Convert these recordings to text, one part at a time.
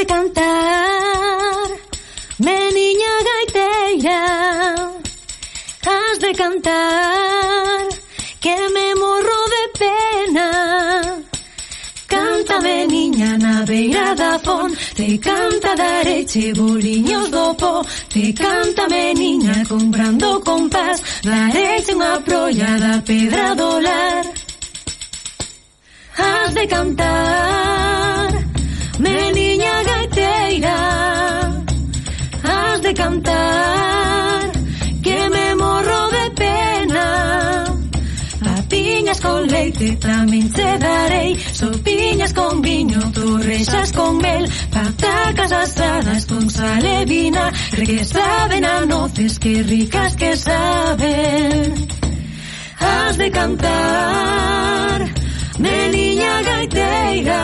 de cantar. Meniña gaiteira Has de cantar. Que me morro de pena. Cántame, niña, na beira da fon Te canta dareche boliños do po. Te cántame, niña, comprando compás. Dareche unha prolla da pedra do lar. Has de cantar. cantar Que me morro de pena. A piñas con leite tamén te darei Sopiñas con viño, torrexas con mel Patacas asadas con sal e vina Cre que saben a noces, que ricas que saben. Has de cantar Meniña gaiteira.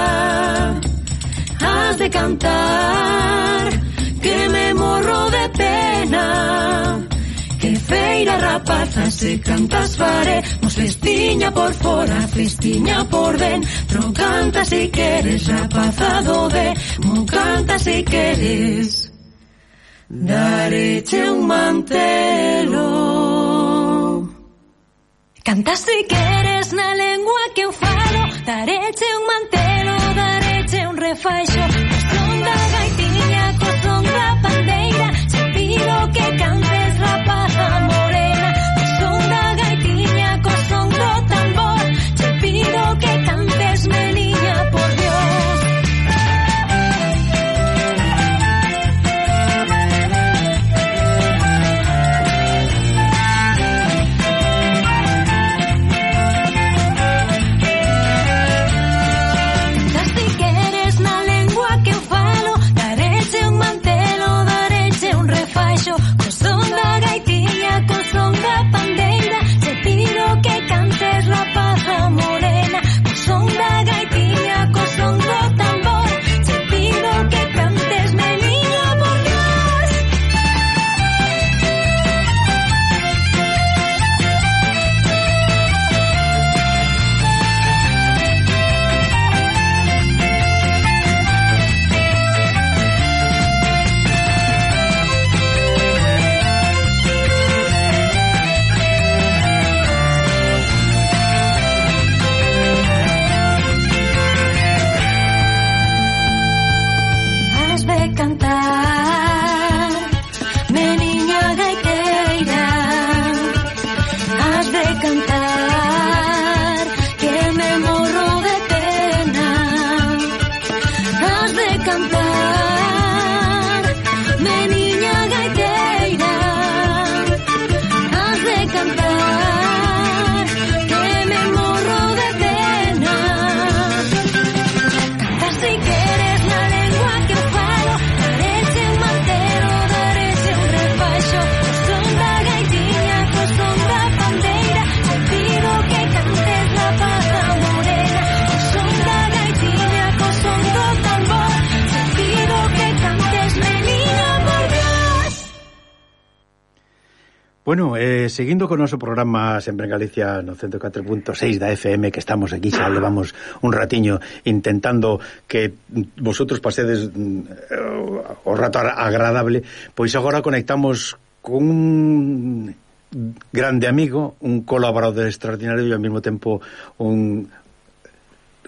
Has de cantar rapazas se cantas faremos Festiña por fora, festiña por den Tro Canta si queres, rapazado de Mo canta si queres. Dareche un mantelo. Canta si queres na lengua que eu falo. Dareche un mantelo, dareche un refaixo Bueno, eh, seguindo con o noso programa sempre en Galicia no 104.6 da FM que estamos aquí xa levamos un ratiño intentando que vosotros pasedes mm, o rato agradable pois agora conectamos con un grande amigo, un colaborador extraordinario e ao mesmo tempo un,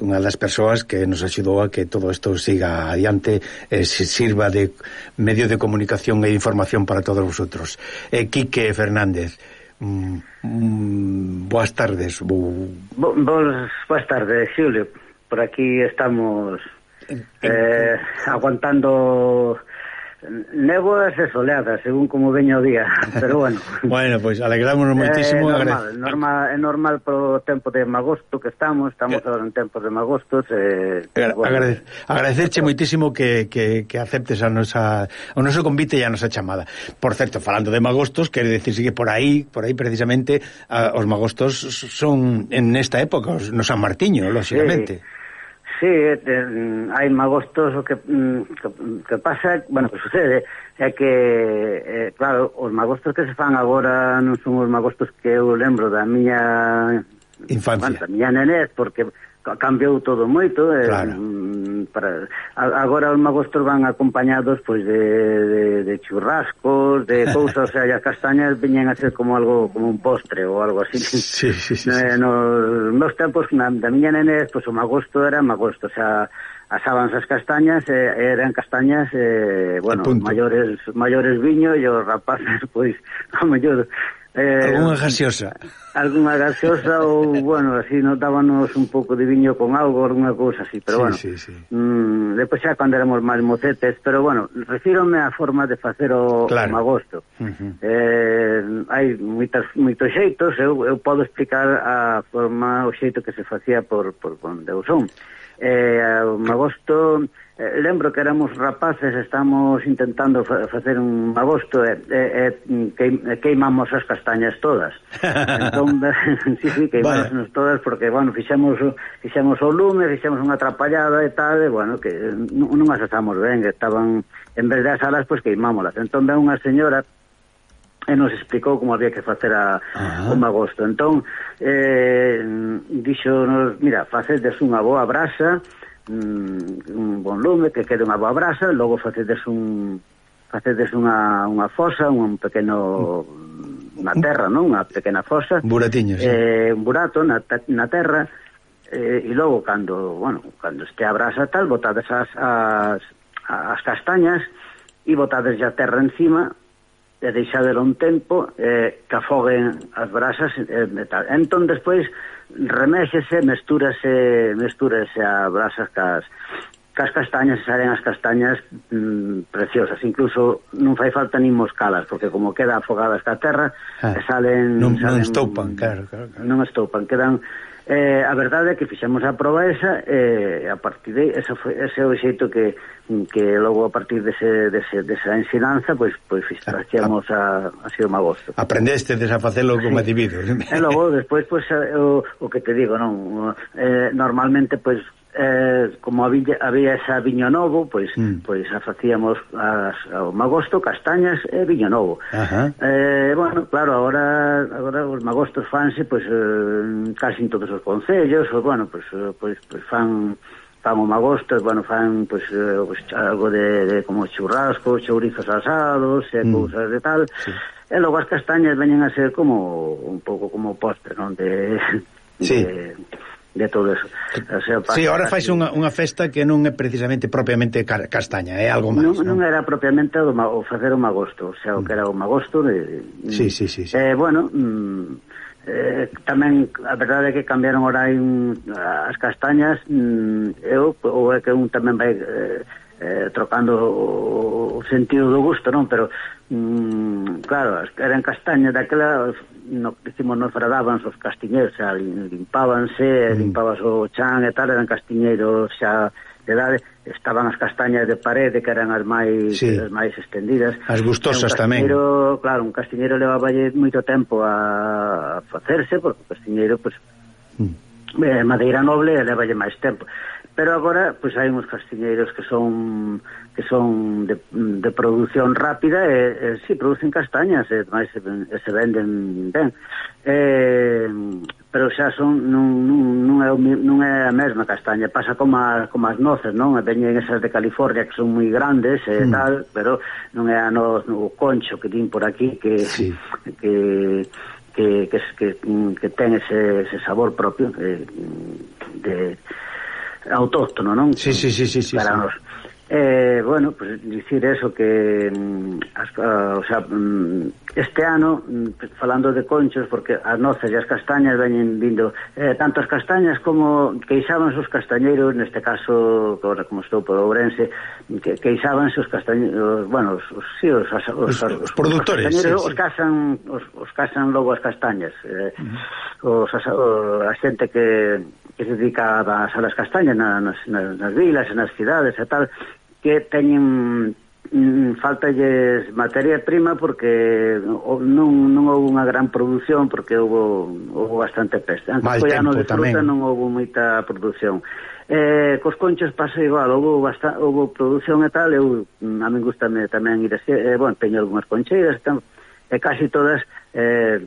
unha das persoas que nos axudou a que todo isto siga adiante e se sirva de medio de comunicación e información para todos vosotros. E Quique Fernández, mm, mm, boas tardes. Bo... Bo, boas, boas tardes, Xulio. Por aquí estamos eh, aguantando Néboas e soleadas, según como veña o día, pero bueno. bueno, pois pues, alegrámonos eh, moitísimo. É normal, normal, é normal pro tempo de magosto que estamos, estamos eh. agora en tempos de magostos. Eh, Agra bueno. agrade agradecerche moitísimo que, que, que aceptes a nosa, o noso convite e a nosa chamada. Por certo, falando de magostos, quere decirse que por aí, por aí precisamente, a, os magostos son en esta época, os, no San Martiño, lóxicamente. Sí. Sí, eh, mm, hai magostos o que, mm, que, que pasa, bueno, que sucede, é que, eh, claro, os magostos que se fan agora non son os magostos que eu lembro da miña... Infancia. Bueno, da miña nenez, porque cambiou todo moito eh, claro. eh, para, agora os magostos van acompañados pois de, de, de churrascos de cousas, o sea, as castañas veñen a ser como algo como un postre ou algo así sí, sí, sí, eh, sí. nos meus tempos na, da miña nenez, pois o magosto era magosto, o sea, asábanse as castañas eh, eran castañas eh, bueno, maiores maiores viño e os rapaces pois a mellor Eh, alguna gaseosa. Algunha gaseosa ou, bueno, así notábanos un pouco de viño con algo, alguna cousa así, pero sí, bueno. Sí, sí. Mm, depois xa cando éramos máis mocetes, pero bueno, refírome a forma de facer o, claro. o magosto. Uh -huh. eh, hai moitas, moitos xeitos, eu, eu podo explicar a forma, o xeito que se facía por, por onde eu son. Eh, o magosto eh, lembro que éramos rapaces, estamos intentando facer un agosto e eh, eh, eh que, queimamos as castañas todas. entón, sí, sí, queimamos vale. todas porque, bueno, fixemos, fixemos o lume, fixemos unha atrapallada e tal, e, bueno, que non as asamos ben, que estaban, en vez das alas, pois pues, queimámolas. Entón, ven unha señora e nos explicou como había que facer a, un o magosto. Entón, eh, dixo, mira, facedes unha boa brasa, mm, un bon lume, que quede unha boa brasa, logo facedes un facedes unha, unha fosa, un pequeno na terra, non? Unha pequena fosa. Buratiño, sí. Eh, un burato na, na terra eh, e logo cando, bueno, cando este a brasa tal, botades as, as, as castañas e botades a terra encima e deixadelo un tempo eh, que afoguen as brasas eh, e tal. Entón, despois, reméxese, mestúrase, mestúrase a brasas cas, cas castañas, salen as castañas mm, preciosas, incluso non fai falta nin moscalas, porque como queda afogadas ca terra, ah, salen, non, salen... Non estoupan, claro, claro, claro. Non estoupan, quedan Eh, a verdade é que fixemos a proba esa e eh, a partir de esa foi, ese é o xeito que, que logo a partir dese, dese, desa ensinanza pois, pois fixemos a, a, a má Agosto Aprendeste a facelo como sí. debido E logo despois pois, eh, o, o que te digo non? Eh, normalmente pois eh, como había, había esa viño novo, pois mm. pois a facíamos as, ao magosto, castañas e viño novo. Ajá. Eh, bueno, claro, agora agora os magostos fanse pois eh, casi en todos os concellos, ou bueno, pois pois, pois fan fan o magosto, bueno, fan pois, eh, pois algo de, de como churrascos, chourizos asados, e mm. cousas de tal. Sí. E logo as castañas veñen a ser como un pouco como postre, non? De, sí. de de todo eso. O sea, sí, ahora fais unha, unha festa que non é precisamente propiamente castaña, é algo máis. Non, non, non era propiamente o, o facer o magosto, o sea, o que era o magosto. E, mm. sí, sí, sí, sí. Eh, bueno, mm, eh, tamén a verdade é que cambiaron ahora un, mm, as castañas, mm, eu, ou é que un tamén vai... Eh, eh, trocando o, o sentido do gusto, non? Pero, mm, claro, eran castañas daquela, no que dicimos, non fradaban os castiñeiros, xa limpábanse, mm. limpabas o chan e tal, eran castiñeiros xa de edade, estaban as castañas de parede que eran as máis sí. as máis estendidas. As gustosas tamén. Claro, un castiñeiro levaba moito tempo a facerse, porque o castiñeiro, pois, pues, mm. eh, madeira noble leva máis tempo pero agora pois hai uns castiñeiros que son que son de, de produción rápida e, e si sí, producen castañas e máis se, e se venden ben e, pero xa son non, non, non, é, non é a mesma castaña pasa como, a, como as noces non e veñen esas de California que son moi grandes e mm. tal pero non é a noz no concho que din por aquí que sí. que que, que, que, que ten ese, ese sabor propio eh, de, de autóctono, non? Sí, sí, sí, sí, sí para sí. nós. Eh, bueno, pues dicir eso que mm, hasta, ah, o sea, mm, este ano mm, falando de conchos porque as nozas e as castañas veñen vindo eh, tanto as castañas como queixábanse os castañeiros neste caso agora como estou por Ourense que queixábanse os castañeiros bueno, os, os, sí, os, os, os, os, os productores os, sí, sí. os casan os, os casan logo as castañas eh, uh -huh. os, as, o, a xente que que se dedica ás aves castañas nas, nas, nas vilas e nas cidades e tal, que teñen mm, faltalles materia prima porque non, non houve unha gran produción porque houve, houve bastante peste. Antes Mal foi ano de fruta tamén. non houve moita produción. Eh, cos conchos pasa igual, houve, basta, houve produción e tal, eu, mm, a min gustame tamén ir a... Eh, bueno, teño algunhas concheiras, e eh, casi todas eh,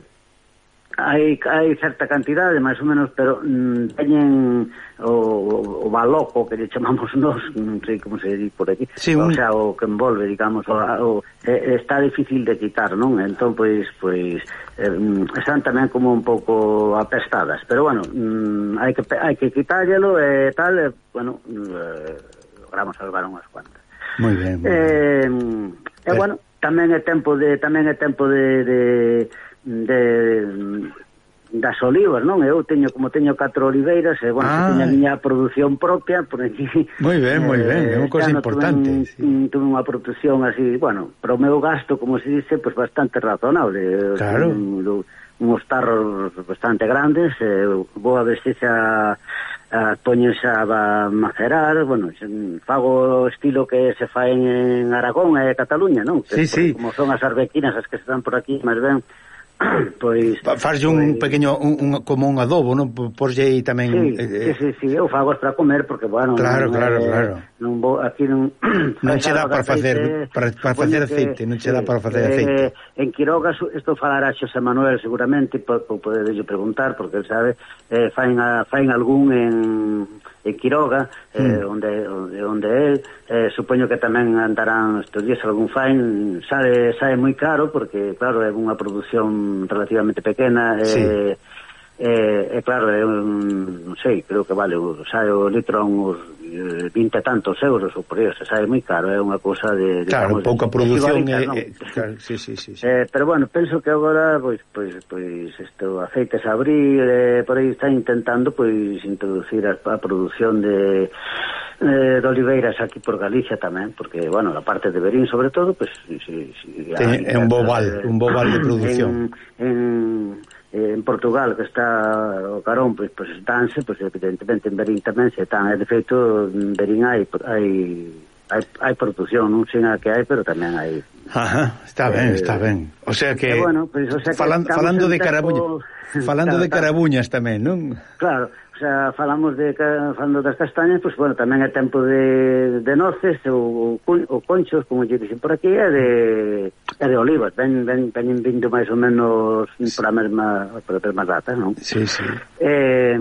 hai, hai certa cantidade, máis ou menos, pero mm, teñen o, o baloco que lle chamamos nós, non sei como se di por aquí, sí, un... o sea, o que envolve, digamos, o, o, eh, está difícil de quitar, non? Entón, pois, pois eh, mm, están tamén como un pouco apestadas, pero bueno, mm, hai que hai que quitállelo e eh, tal, eh, bueno, eh, logramos salvar unhas cuantas. Moi ben. Moi. Eh, mm, eh, bueno, tamén é tempo de tamén é tempo de, de de mm, das olivas, non? Eu teño como teño catro oliveiras, e bueno, ah. teño a miña produción propia, por aquí. Moi ben, moi eh, ben, é unha cosa importante. Tuve, sí. tuve unha produción así, bueno, para o meu gasto, como se dice, pues bastante razonable. Claro. Un, unos tarros bastante grandes, eh, boa vestixa a poñense a macerar, bueno, fago estilo que se fa en Aragón e Cataluña, non? Que, sí, sí. Como son as arbequinas as que están por aquí, máis ben, pois farlle un pois... pequeño un, un, como un adobo, non? Porlle aí tamén sí, eh, sí, eh. sí, sí, eu fago para comer porque bueno, Claro, non, claro, eh, claro. Non vou aquí non non che dá para facer para, para facer aceite, que, non che dá para facer eh, aceite. Eh, en Quiroga isto falará Xosé Manuel seguramente po, po poderlle preguntar porque el sabe, eh, fain a, fain algún en e Quiroga, mm. eh, hmm. onde, onde é, eh, supoño que tamén andarán estes días algún fain, sabe, sabe moi caro, porque, claro, é unha produción relativamente pequena, sí. eh, eh, e claro, é un, non sei, creo que vale, o, sabe, o litro a uns eh, vinte tantos euros ou por eso, sabe moi caro, é unha cousa de... Claro, digamos, pouca de, produción de, é, é, claro, sí, sí, sí, sí. Eh, pero bueno, penso que agora, pois, pois, pois este, aceites aceite abrir, eh, por aí está intentando, pois, introducir a, a produción de eh, de oliveiras aquí por Galicia tamén, porque, bueno, a parte de Berín, sobre todo, pues... Si, si, Ten, é un boval, eh, un boval de produción. En, en eh, en Portugal que está o carón pois, pois danse, pois evidentemente en Berín tamén se tan, e eh, de feito en Berín hai, hai hai, hai produción, non sei a que hai, pero tamén hai. Ajá, está ben, eh, está ben. O sea que, eh, bueno, pues, o sea que falan, falando de carabuña, falando claro, de Carabuñas tamén, non? Claro, o sea, falamos de falando das castañas, pois pues, bueno, tamén é tempo de, de noces ou, ou conchos, como lle dicen por aquí, e de e de Olivas, ven, ven, veñen vindo máis ou menos sí. para a mesma, para a mesma data, non? Sí, sí. Eh,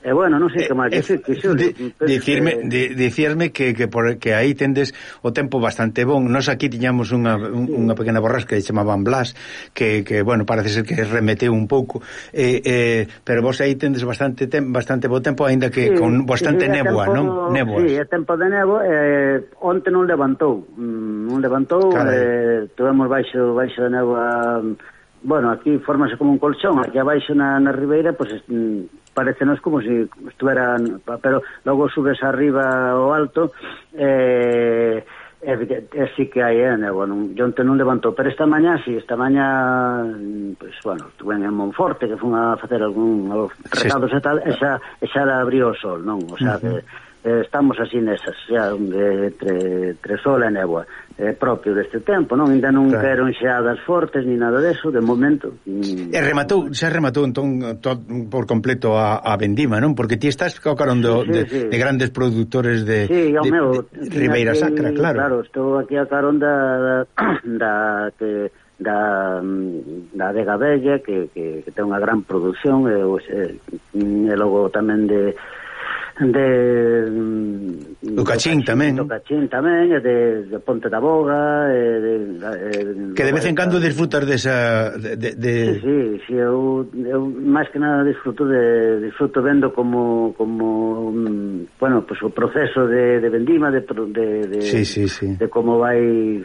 E eh, bueno, non sei eh, que máis eh, dicir que xo, de, dicirme, que... Dicirme que, que, por, que aí tendes o tempo bastante bon. Nos aquí tiñamos unha, un, unha pequena borrasca que chamaban Blas, que, que bueno, parece ser que remeteu un pouco. Eh, eh, pero vos aí tendes bastante tem, bastante bo tempo, aínda que sí, con bastante sí, néboa, tempo, non? Néboas. Sí, é tempo de nebo, eh, onte non levantou. Mm, non levantou, Carai. eh, tuvemos baixo, baixo de néboa... Mm, bueno, aquí formase como un colchón, aquí abaixo na, na ribeira, pois pues, mm, parecenos como se si estuveran pero logo subes arriba ao alto eh, É, é, si que hai eh, bueno, Jonte non levantou pero esta mañá si esta mañá mm, pues, bueno, estuve en Monforte que fun a facer algún recados sí. e tal e xa, e xa abriu o sol non o sea, uh -huh. que, eh, estamos así nesas, xa onde entre, entre sol e néboa eh, propio deste tempo, non? Ainda non claro. caeron xeadas fortes ni nada deso, de momento. E rematou, xa rematou entón to, por completo a, a vendima, non? Porque ti estás cocaron do, sí, sí, de, sí. de grandes produtores de, sí, de, meu, de Ribeira aquí, Sacra, claro. Claro, estou aquí a carón da, da, da que da, da Adega Bella que, que, que ten unha gran produción e, e, e logo tamén de de do Cachín tamén do Cachín tamén e de, de Ponte da Boga e de, e, que de vez en cando disfrutas desa de, de, de... Sí, sí, sí, eu, eu máis que nada disfruto de disfruto vendo como como bueno, pues, o proceso de, de vendima de, de, de, sí, sí, sí. de como vai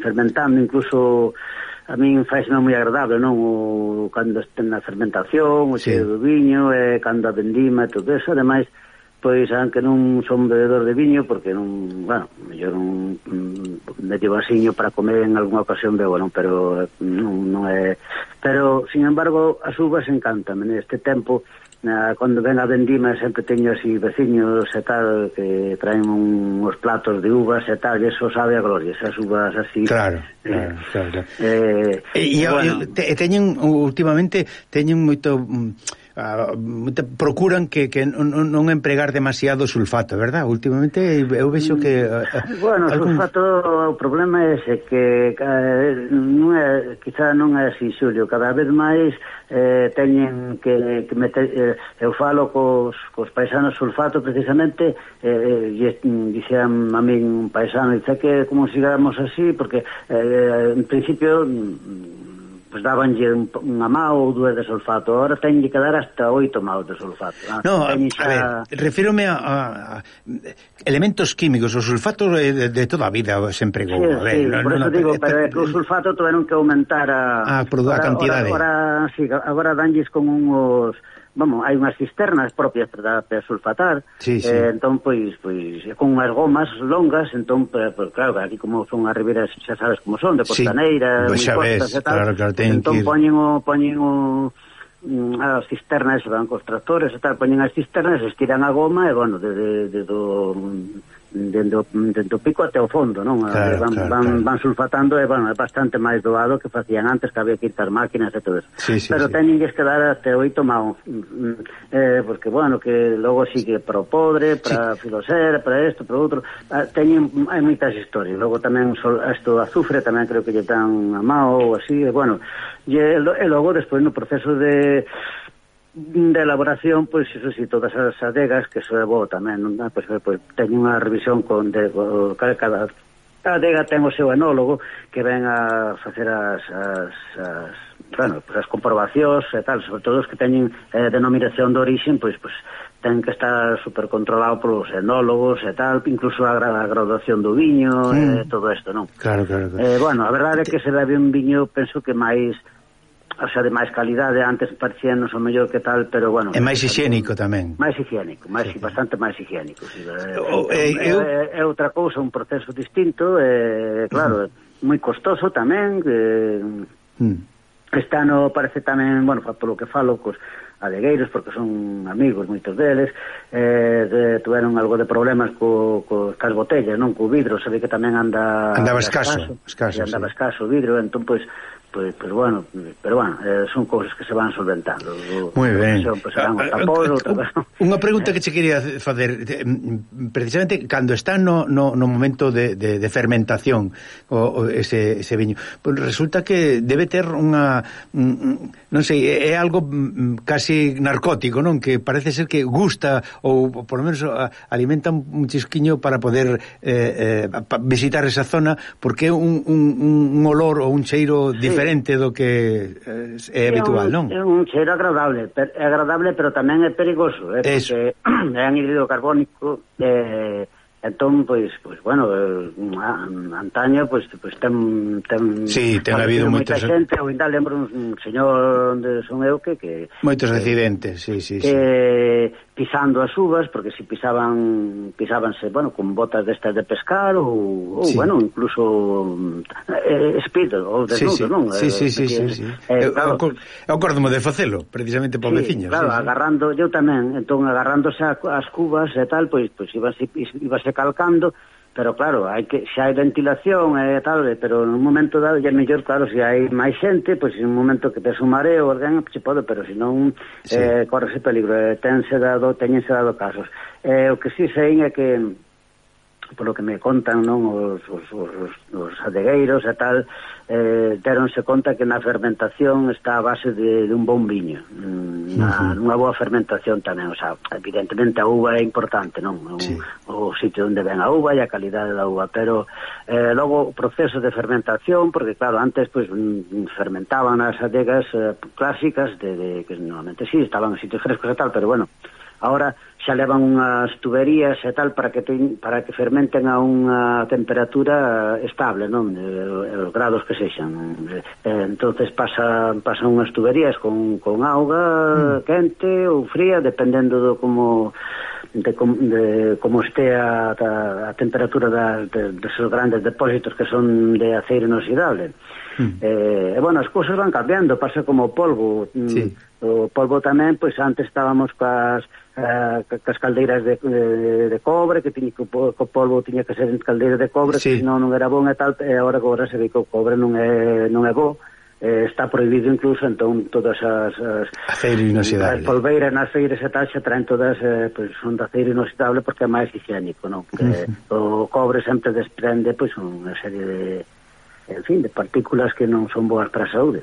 fermentando incluso a min faisme moi agradable, non? O, cando estén na fermentación, o sí. do viño, e cando a vendima e todo eso, ademais, Pois, aunque non son bebedor de viño, porque non, bueno, mellor un mm, me para comer en algunha ocasión bebo, non, pero non, non é... Pero, sin embargo, as uvas encantame neste tempo, na, cando ven a vendima sempre teño así veciños e tal que traen uns platos de uvas e tal, e eso sabe a gloria, esas uvas así. Claro, eh, claro, eh, claro. claro. Eh, e, e, bueno. e, te, teñen, últimamente, teñen moito mm, Ah, a, procuran que, que non, non empregar demasiado sulfato, verdad? Últimamente eu vexo que... A, bueno, algún... sulfato o problema é ese que eh, non é, quizá non é así, Xulio, cada vez máis eh, teñen que, que meter, eh, eu falo cos, cos paisanos sulfato precisamente eh, eh e dixean a min un paisano dice que como sigamos así porque eh, en principio pues dábanlle un, unha mao ou dúas de sulfato, ahora teñlle que dar hasta oito maos de sulfato. Ah, no, a, xa... a ver, refírome a, a, a elementos químicos, o sulfato de, de toda a vida sempre empregou. Sí, a ver, sí, no, por no, eso no, digo, pero é que o sulfato tuveron que aumentar a, a, a cantidade. Agora, agora, sí, agora danlles con uns vamos, hai unhas cisternas propias para, para sulfatar, sí, sí. Eh, entón, pois, pois, con unhas gomas longas, entón, pues, claro, aquí como son as riberas, xa sabes como son, de costaneira, pois sí, pues, costas ves, e tal, claro, claro, entón ir... poñen o, poñen o, mm, as cisternas van cos tractores e tal, poñen as cisternas, estiran a goma e, bueno, desde de, de, do dende o, dende o pico até o fondo, non? Eh, claro, van, claro, van, claro. van sulfatando e, bueno, é bastante máis doado que facían antes, que había que ir as máquinas e todo eso. Sí, sí, Pero sí. teñen que dar até oito mao, mm, eh, porque, bueno, que logo sigue pro podre, para sí. filoser, para isto, para outro, eh, teñen, hai moitas historias. Logo tamén sol, esto azufre, tamén creo que lle dan a mao ou así, e, bueno, e, e logo, despois, no proceso de de elaboración, pois iso si sí, todas as adegas, que se é bo tamén, non? Ah, pois, pois teño unha revisión con de, o, cada, cada adega ten o seu enólogo que ven a facer as, as, as bueno, pues, as comprobacións e tal, sobre todo os que teñen eh, denominación de orixen, pois, pois ten que estar supercontrolado polos enólogos e tal, incluso a, a graduación do viño mm. e todo isto, non? Claro, claro, claro. Eh, bueno, a verdade é que se bebe un viño, penso que máis o sea, de máis calidade, antes parecíanos o mellor que tal, pero bueno... É máis higiénico tamén. Máis higiénico, máis, sí. bastante máis higiénico. Sí, o, é, é, eu... é, é outra cousa, un proceso distinto, é, claro, uh -huh. moi costoso tamén, é, mm. está no, parece tamén, bueno, polo que falo, cos adegueiros, porque son amigos moitos deles, eh, de, tuveron algo de problemas co, co, cas botellas, non? Co vidro, sabe que tamén anda... Andaba escaso, escaso, escaso andaba sí. escaso o vidro, entón, pois, Pois, pero bueno, pero bueno, eh, son cousas que se van solventando. Moi ben. Eh, eh, eh, unha pregunta que che quería facer, mm, precisamente cando está no, no, no momento de, de, de fermentación o, o ese, ese viño, pues resulta que debe ter unha mm, mm, non sei, é algo casi narcótico, non? Que parece ser que gusta ou por lo menos alimenta un chisquiño para poder eh, eh, visitar esa zona porque é un, un, un olor ou un cheiro diferente diferente do que eh, é habitual, non? É un cheiro agradable, é agradable, pero tamén é perigoso, é, eh, porque é anhídrido carbónico, eh, Entón, pois, pois bueno, eh, antaño, pois, pois ten... ten sí, ten habido moita moitos... xente, ou ainda lembro un señor onde son eu que... que moitos accidentes, sí, sí, que, sí. Pisando as uvas, porque si pisaban, pisábanse, bueno, con botas destas de pescar, ou, ou sí. bueno, incluso eh, espido, ou desnudo, sí, sí. non? Sí, sí, sí, sí, eh, sí. Eh, claro, eu acordo de facelo, precisamente para sí, veciños. claro, sí, agarrando, sí. eu tamén, entón, agarrándose as cubas e tal, pois, pois iba, iba, iba irse calcando, pero claro, hai que se hai ventilación eh, e tal, pero nun momento dado é mellor, claro, se hai máis xente, pois en un momento que tes un mareo, alguén se pode, pero se non sí. eh, correse peligro, eh, tense dado, teñense dado casos. Eh, o que si sí sei é que polo que me contan non os, os, os, os adegueiros e tal eh, deronse conta que na fermentación está a base de, de un bon viño mm, na, uh -huh. unha boa fermentación tamén o sea, evidentemente a uva é importante non un, sí. o sitio onde ven a uva e a calidade da uva pero eh, logo o proceso de fermentación porque claro, antes pues, mm, fermentaban as adegas eh, clásicas de, de, que normalmente sí, estaban en sitios frescos e tal pero bueno, ahora xa levan unhas tuberías e tal para que ten, para que fermenten a unha temperatura eh, estable, non? Os grados que sexan. Entonces pasan pasan unhas tuberías con con auga mm. quente ou fría, dependendo do como de, com, de como este a, a, a temperatura da, de, desos grandes depósitos que son de aceiro inoxidable. Mm. Eh, e, bueno, as cousas van cambiando, pasa como o polvo. Mm, sí. O polvo tamén, pois antes estábamos coas eh, das caldeiras de, de, de cobre que tiña que o polvo tiña que ser en caldeira de cobre sí. que non, non era bon e tal e agora agora se ve que o cobre non é non é bo eh, está prohibido incluso entón todas as, as aceiro inoxidable as polveiras nas feiras e tal xa traen todas eh, pois son de aceiro inoxidable porque é máis higiénico non? que uh -huh. o cobre sempre desprende pois unha serie de en fin, de partículas que non son boas para a saúde.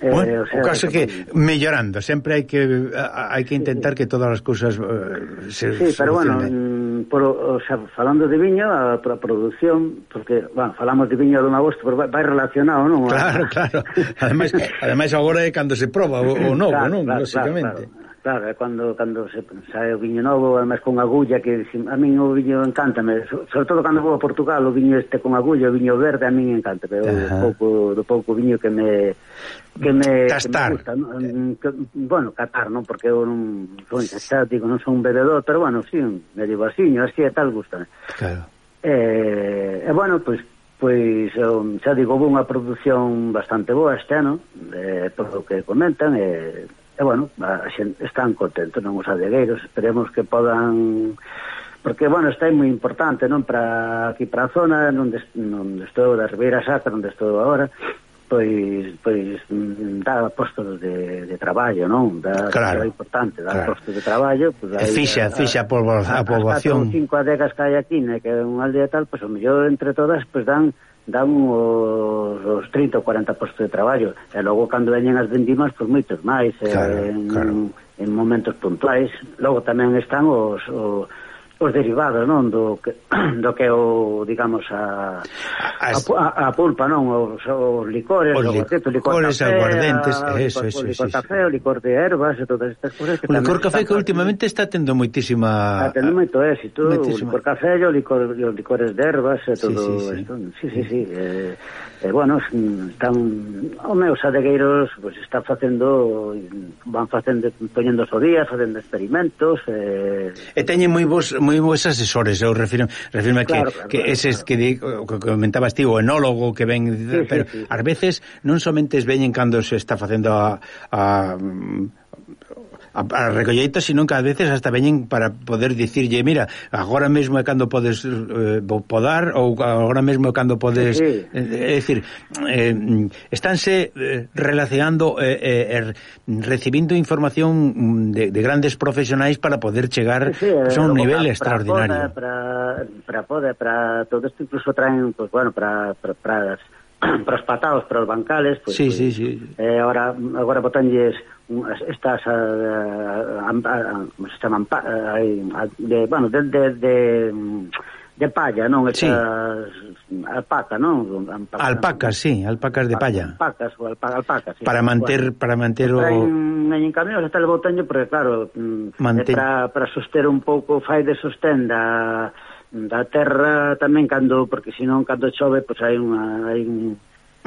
Eh, bueno, eh, o, sea, o caso é que, que mellorando, sempre hai que hai que intentar sí, que todas as cousas uh, se Sí, se pero bueno, mm, por, o sea, falando de viño, a, a produción, porque, bueno, falamos de viño do agosto, pero vai relacionado, non? Claro, claro. Ademais, ademais agora é cando se proba o, o novo, claro, non? Claro, Lógicamente. Claro, claro Claro, é cando, cando se sae o viño novo, además con agulla, que a min o viño encántame, sobre todo cando vou a Portugal, o viño este con agulla, o viño verde, a min encanta, pero o pouco, do pouco viño que me que me, castar. que me gusta, ¿no? Mm, que, bueno, catar, non, porque eu non son digo, non son un bebedor, pero bueno, sí, me digo así, así e tal gusta. Claro. E, eh, eh, bueno, pois pues, Pois, xa digo, houve unha produción bastante boa este ano, eh, o que comentan, e eh, e bueno, a xente están contentos non os adegueiros, esperemos que podan porque bueno, está moi importante, non para aquí para a zona, non non estou da Ribeira Sacra, onde estou agora, pois pois dá postos de, de traballo, non? Dá claro, é importante, dá claro. postos de traballo, pois aí, fixa, a, fixa a, a, a, a, a, a, a, a, a, a, a, que a, a, a, a, a, a, a, a, a, a, a, dan os, os 30 ou 40 postos de traballo e logo cando veñen as vendimas pois moitos máis claro, en, claro. en momentos puntuais logo tamén están os, os os derivados, non, do que do que o, digamos, a As... a, a pulpa, non, os, os licores, os li... o licores, aguardentes, eso, o, eso. O café, o licor de ervas e todas estas cousas que O licor café que últimamente está tendo moitísima Está tendo moito éxito, moitísima... o licor café, o licor os licores de ervas e todo sí, sí, isto. Sí, sí, sí. Eh, eh, bueno, están o meus adegueiros pois pues, están facendo van facendo poñendo os días, facendo experimentos, eh... E teñen moi bons moi bons asesores, eu refiro, refiro claro, que, claro, que claro, eses claro. que, di, que comentabas ti, o enólogo que ven, sí, pero sí, sí. ás veces non somente veñen cando se está facendo a, a a, a recolleita, sino que a veces hasta veñen para poder dicirlle, mira, agora mesmo é cando podes eh, podar ou agora mesmo é cando podes... Sí. Eh, é dicir, eh, estánse eh, relacionando eh, eh, er, recibindo información de, de grandes profesionais para poder chegar sí, sí, eh, pues, a un nivel para, extraordinario. Para, para poda, para todo isto incluso traen, pues bueno, para, para, para para os patados, para os bancales, pois, pues, sí, pues, sí, sí. Eh, agora agora botanlles estas eh, a, a, eh, se chaman pa, eh, ah, de, bueno, de, de, de de palla, non? Estas sí. alpaca, non? Alpaca, alpacas, sí, alpacas de palla. Alpacas ou alpaca, alpacas, sí. Para manter para manter o en, en camións está el teño porque claro, mm, Manten... para para soster un pouco fai de sostén da da terra tamén cando porque senón cando chove pois pues, hai unha hai un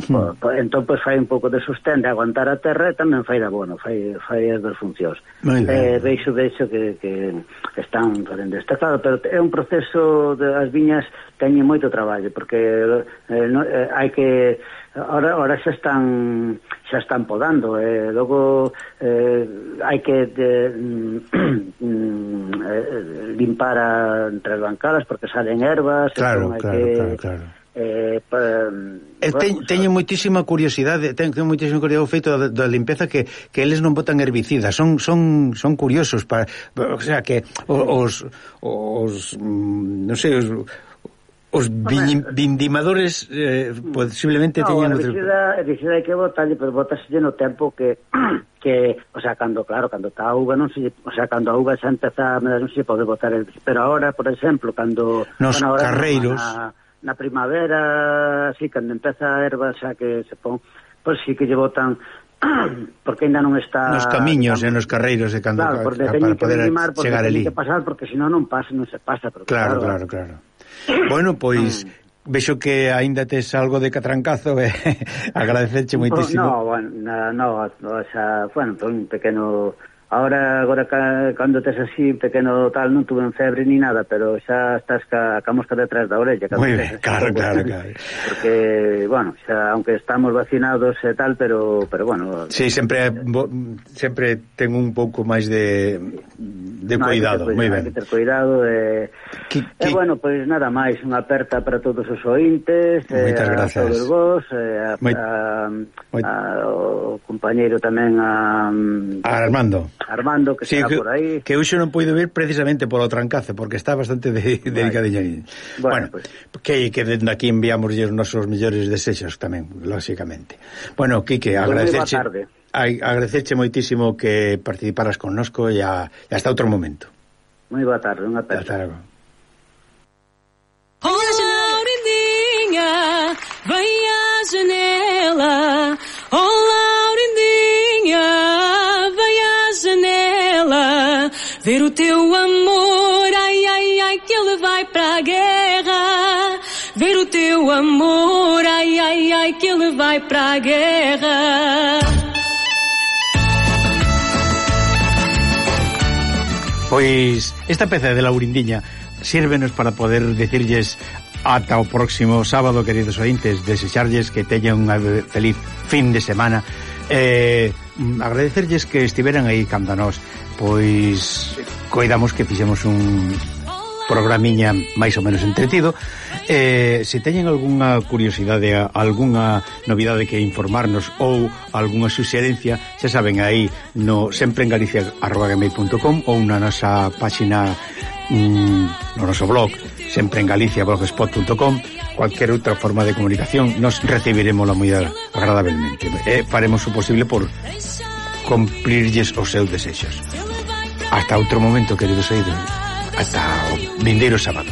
Bueno, pues, entón, pois, pues, fai un pouco de sostén de aguantar a terra e tamén fai da bono, fai, fai as dos funcións. Eh, veixo, veixo que, que están podendo estar claro, pero é un proceso de as viñas teñen moito traballo, porque eh, no, eh, hai que ahora, ahora xa están xa están podando e eh, logo eh, hai que de, mm, eh, limpar a, entre as bancadas porque salen ervas claro, entón, claro, que, claro, claro. Eh, pa, eh, teño, teño moitísima curiosidade, teño, teño moitísima curiosidade o feito da, da limpeza que, que eles non botan herbicidas, son son son curiosos para, o sea que os os mm, non sei, os Os vin, eh, vindimadores eh, posiblemente no, teñan outro... Herbicida, herbicida hai que botarlle, pero botaselle no tempo que, que o sea, cando, claro, cando está a uva non se, o sea, cando a uva xa empeza, non se pode botar el, Pero agora, por exemplo, cando... Nos bueno, agora, carreiros... Na, na primavera, así, cando empeza a erva xa que se pon, pois sí que lle botan porque ainda non está nos camiños e nos carreiros de cando claro, porque para poder que porque chegar ali. que pasar porque senón non pasa, non se pasa, porque, claro, claro, claro, claro. bueno, pois ah. vexo que aínda tes algo de catrancazo e eh? agradecerche pois moitísimo. No, bueno, no, no, o sea, bueno, un pequeno Ahora, agora ca, cando tes así pequeno tal, non tuve febre ni nada, pero xa estás ca, ca mosca detrás da orella. Moi ben, claro, pois, claro, claro. Porque, bueno, xa, aunque estamos vacinados e tal, pero, pero bueno... Sí, sempre, bo, sempre ten un pouco máis de, de no, cuidado, moi ben. Hai que ter cuidado, e, que, que... e bueno, pois pues, nada máis, unha aperta para todos os ointes, Moitas eh, gracias. a todos vos, eh, a, Moi... a, a, a, o compañeiro tamén a... A Armando Armando, que sí, está que, por aí. Que eu non poido ver precisamente polo trancazo, porque está bastante de, vale. delicadiño. Bueno, bueno pues. que, que dende aquí enviamos os nosos mellores desexos tamén, lógicamente. Bueno, Quique, agradecerche... Agradecerche moitísimo que participaras connosco e, a, e hasta outro momento. Moi boa tarde, unha tarde. Hasta logo. Como Aurindinha, vai à janela Ver o teu amor, ai, ai, ai, que ele vai para a guerra. Ver o teu amor, ai, ai, ai, que ele vai para a guerra. Pois esta peza de Laurindiña sírvenos para poder decirlles ata o próximo sábado, queridos ointes, desexarlles que teñan unha feliz fin de semana. Eh, agradecerlles que estiveran aí cando nós pois coidamos que fixemos un programiña máis ou menos entretido. Eh, se teñen algunha curiosidade algunha novidade que informarnos ou algunha suxerencia xa saben aí no sempre en galicia.com ou na nosa páxina mm, no noso blog sempre en galicia blogspot.com cualquier outra forma de comunicación nos recibiremos la moi agradablemente. E eh, faremos o posible por cumplirlles os seus desexos. Hasta outro momento, queridos oídos. Hasta o vindeiro sábado.